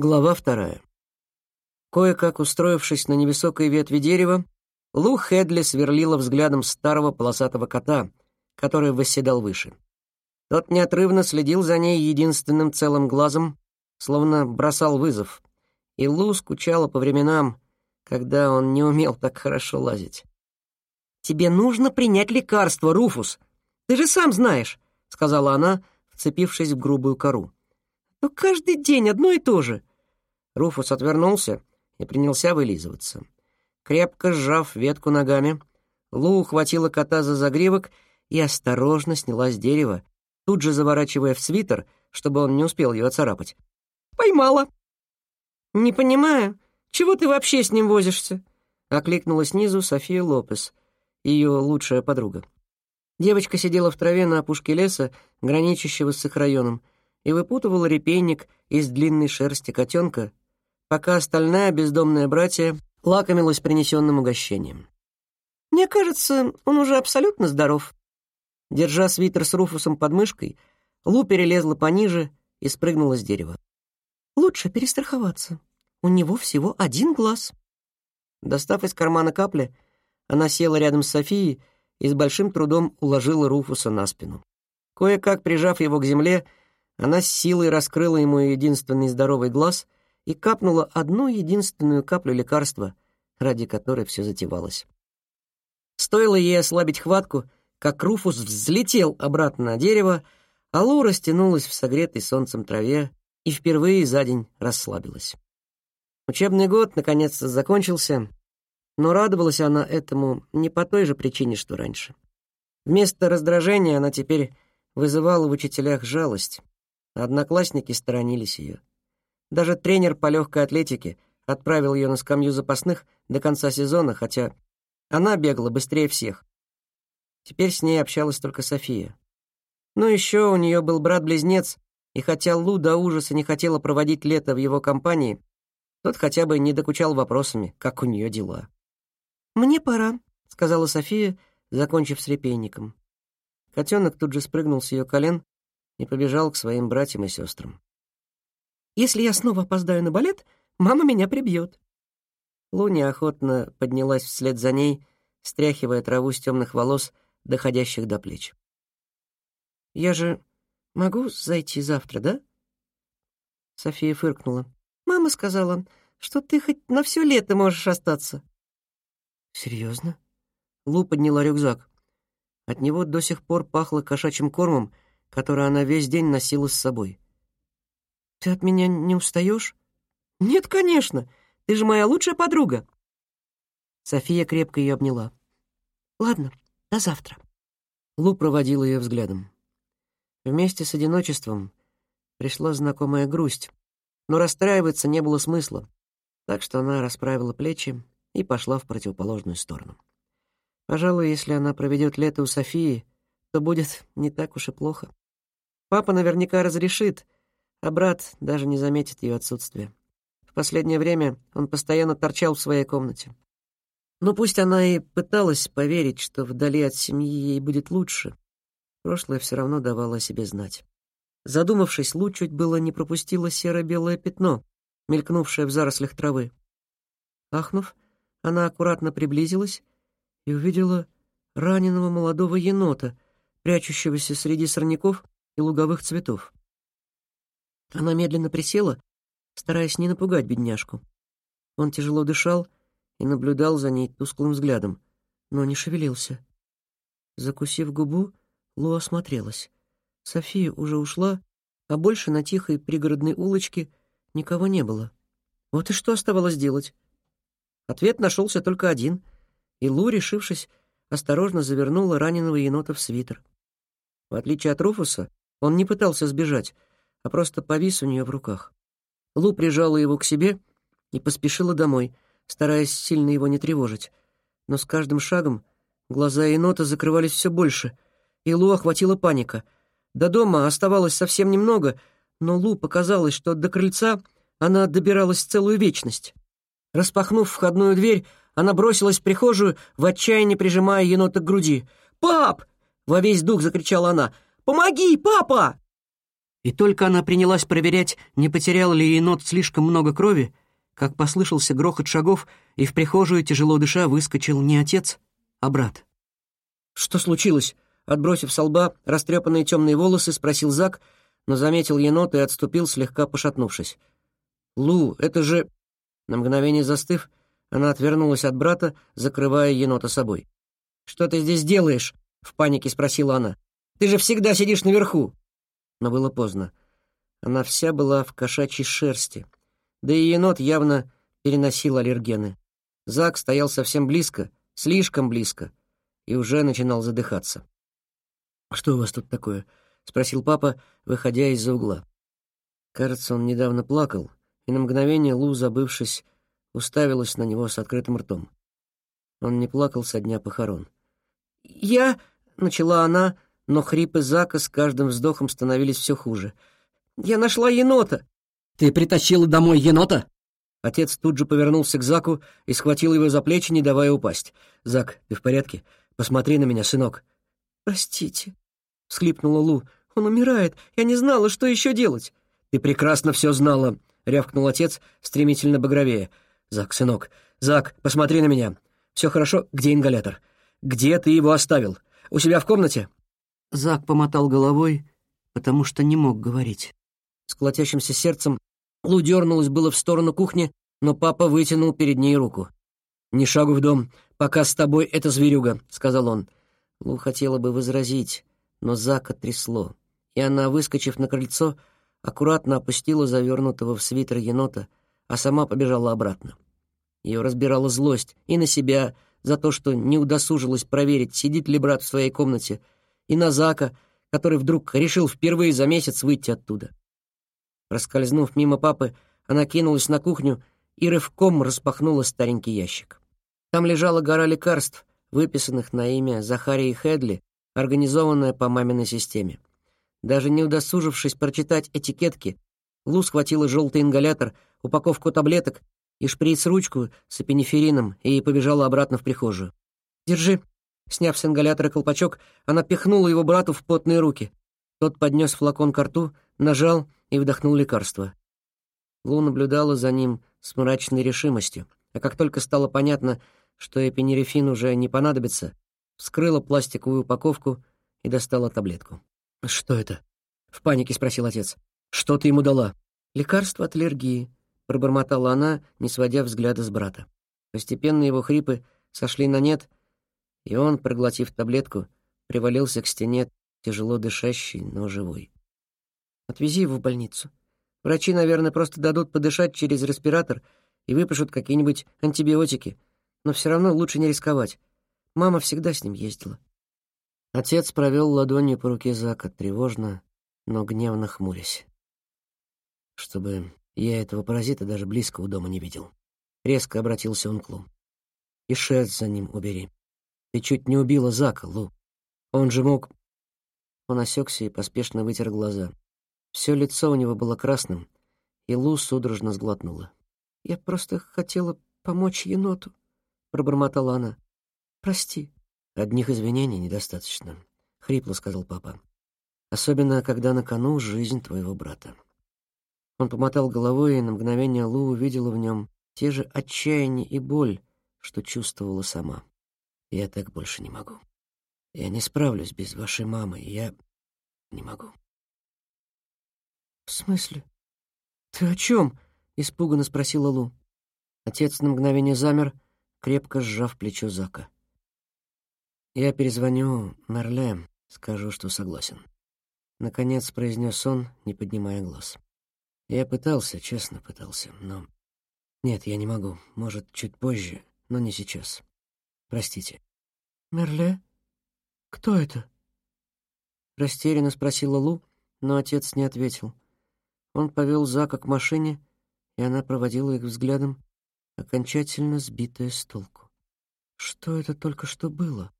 Глава вторая. Кое-как устроившись на невысокой ветви дерева, Лу Хедли сверлила взглядом старого полосатого кота, который восседал выше. Тот неотрывно следил за ней единственным целым глазом, словно бросал вызов, и Лу скучала по временам, когда он не умел так хорошо лазить. «Тебе нужно принять лекарство, Руфус. Ты же сам знаешь», — сказала она, вцепившись в грубую кору. «Но каждый день одно и то же. Руфус отвернулся и принялся вылизываться. Крепко сжав ветку ногами, Лу ухватила кота за загривок и осторожно сняла с дерева, тут же заворачивая в свитер, чтобы он не успел ее оцарапать. «Поймала!» «Не понимаю, чего ты вообще с ним возишься?» — окликнула снизу София Лопес, ее лучшая подруга. Девочка сидела в траве на опушке леса, граничащего с их районом, и выпутывала репейник из длинной шерсти котенка, пока остальная бездомная братья лакомилась принесенным угощением. «Мне кажется, он уже абсолютно здоров». Держа свитер с Руфусом под мышкой, Лу перелезла пониже и спрыгнула с дерева. «Лучше перестраховаться. У него всего один глаз». Достав из кармана капли, она села рядом с Софией и с большим трудом уложила Руфуса на спину. Кое-как прижав его к земле, она с силой раскрыла ему единственный здоровый глаз — и капнула одну единственную каплю лекарства, ради которой все затевалось. Стоило ей ослабить хватку, как Руфус взлетел обратно на дерево, а Лу растянулась в согретой солнцем траве и впервые за день расслабилась. Учебный год наконец-то закончился, но радовалась она этому не по той же причине, что раньше. Вместо раздражения она теперь вызывала в учителях жалость, а одноклассники сторонились ее. Даже тренер по легкой атлетике отправил ее на скамью запасных до конца сезона, хотя она бегала быстрее всех. Теперь с ней общалась только София. Но еще у нее был брат-близнец, и хотя Лу до ужаса не хотела проводить лето в его компании, тот хотя бы не докучал вопросами, как у нее дела. «Мне пора», — сказала София, закончив с репейником. Котенок тут же спрыгнул с ее колен и побежал к своим братьям и сестрам. Если я снова опоздаю на балет, мама меня прибьет». Луни охотно поднялась вслед за ней, стряхивая траву с темных волос, доходящих до плеч. «Я же могу зайти завтра, да?» София фыркнула. «Мама сказала, что ты хоть на все лето можешь остаться». «Серьезно?» Лу подняла рюкзак. От него до сих пор пахло кошачьим кормом, который она весь день носила с собой. Ты от меня не устаешь? Нет, конечно. Ты же моя лучшая подруга. София крепко ее обняла. Ладно, до завтра. Лу проводил ее взглядом. Вместе с одиночеством пришла знакомая грусть, но расстраиваться не было смысла, так что она расправила плечи и пошла в противоположную сторону. Пожалуй, если она проведет лето у Софии, то будет не так уж и плохо. Папа наверняка разрешит — а брат даже не заметит ее отсутствие. В последнее время он постоянно торчал в своей комнате. Но пусть она и пыталась поверить, что вдали от семьи ей будет лучше, прошлое все равно давало о себе знать. Задумавшись, Лу чуть было не пропустила серо-белое пятно, мелькнувшее в зарослях травы. Ахнув, она аккуратно приблизилась и увидела раненого молодого енота, прячущегося среди сорняков и луговых цветов. Она медленно присела, стараясь не напугать бедняжку. Он тяжело дышал и наблюдал за ней тусклым взглядом, но не шевелился. Закусив губу, Лу осмотрелась. София уже ушла, а больше на тихой пригородной улочке никого не было. Вот и что оставалось делать? Ответ нашелся только один, и Лу, решившись, осторожно завернула раненого енота в свитер. В отличие от Руфуса, он не пытался сбежать — а просто повис у нее в руках. Лу прижала его к себе и поспешила домой, стараясь сильно его не тревожить. Но с каждым шагом глаза енота закрывались все больше, и Лу охватила паника. До дома оставалось совсем немного, но Лу показалось, что до крыльца она добиралась целую вечность. Распахнув входную дверь, она бросилась в прихожую, в отчаянии прижимая енота к груди. «Пап!» — во весь дух закричала она. «Помоги, папа!» И только она принялась проверять, не потерял ли енот слишком много крови, как послышался грохот шагов, и в прихожую, тяжело дыша, выскочил не отец, а брат. «Что случилось?» Отбросив со лба растрепанные темные волосы, спросил Зак, но заметил енота и отступил, слегка пошатнувшись. «Лу, это же...» На мгновение застыв, она отвернулась от брата, закрывая енота собой. «Что ты здесь делаешь?» — в панике спросила она. «Ты же всегда сидишь наверху!» Но было поздно. Она вся была в кошачьей шерсти. Да и енот явно переносил аллергены. Зак стоял совсем близко, слишком близко, и уже начинал задыхаться. «Что у вас тут такое?» — спросил папа, выходя из-за угла. Кажется, он недавно плакал, и на мгновение Лу, забывшись, уставилась на него с открытым ртом. Он не плакал со дня похорон. «Я...» — начала она, но хрипы Зака с каждым вздохом становились все хуже. «Я нашла енота!» «Ты притащила домой енота?» Отец тут же повернулся к Заку и схватил его за плечи, не давая упасть. «Зак, ты в порядке? Посмотри на меня, сынок». «Простите», — всхлипнула Лу. «Он умирает. Я не знала, что еще делать». «Ты прекрасно все знала», — рявкнул отец, стремительно багровее. «Зак, сынок, Зак, посмотри на меня. Все хорошо? Где ингалятор? Где ты его оставил? У себя в комнате?» Зак помотал головой, потому что не мог говорить. С колотящимся сердцем Лу дернулась было в сторону кухни, но папа вытянул перед ней руку. «Ни шагу в дом, пока с тобой эта зверюга», — сказал он. Лу хотела бы возразить, но Зака трясло, и она, выскочив на крыльцо, аккуратно опустила завернутого в свитер енота, а сама побежала обратно. Ее разбирала злость и на себя за то, что не удосужилась проверить, сидит ли брат в своей комнате, и на Зака, который вдруг решил впервые за месяц выйти оттуда. Проскользнув мимо папы, она кинулась на кухню и рывком распахнула старенький ящик. Там лежала гора лекарств, выписанных на имя Захарии Хедли, организованная по маминой системе. Даже не удосужившись прочитать этикетки, Лу схватила желтый ингалятор, упаковку таблеток и шприц-ручку с эпинеферином и побежала обратно в прихожую. «Держи». Сняв с ингалятора колпачок, она пихнула его брату в потные руки. Тот поднес флакон к рту, нажал и вдохнул лекарство. Лу наблюдала за ним с мрачной решимостью, а как только стало понятно, что эпинерефин уже не понадобится, вскрыла пластиковую упаковку и достала таблетку. «Что это?» — в панике спросил отец. «Что ты ему дала?» «Лекарство от аллергии», — пробормотала она, не сводя взгляда с брата. Постепенно его хрипы сошли на нет, и он, проглотив таблетку, привалился к стене, тяжело дышащий, но живой. «Отвези его в больницу. Врачи, наверное, просто дадут подышать через респиратор и выпишут какие-нибудь антибиотики, но все равно лучше не рисковать. Мама всегда с ним ездила». Отец провел ладонью по руке Зака, тревожно, но гневно хмурясь. Чтобы я этого паразита даже близко у дома не видел. Резко обратился он к Лу. «И шерсть за ним убери. Ты чуть не убила Зака, Лу. Он же мог...» Он осекся и поспешно вытер глаза. Все лицо у него было красным, и Лу судорожно сглотнула. «Я просто хотела помочь еноту», — пробормотала она. «Прости». «Одних извинений недостаточно», — хрипло сказал папа. «Особенно, когда на кону жизнь твоего брата». Он помотал головой, и на мгновение Лу увидела в нем те же отчаяние и боль, что чувствовала сама. «Я так больше не могу. Я не справлюсь без вашей мамы. Я не могу». «В смысле? Ты о чем?» — испуганно спросила Лу. Отец на мгновение замер, крепко сжав плечо Зака. «Я перезвоню Мерле, скажу, что согласен». Наконец произнес он, не поднимая глаз. Я пытался, честно пытался, но... Нет, я не могу. Может, чуть позже, но не сейчас. Простите. «Мерле? Кто это?» Растерянно спросила Лу, но отец не ответил. Он повел Зака к машине, и она проводила их взглядом, окончательно сбитая с толку. Что это только что было?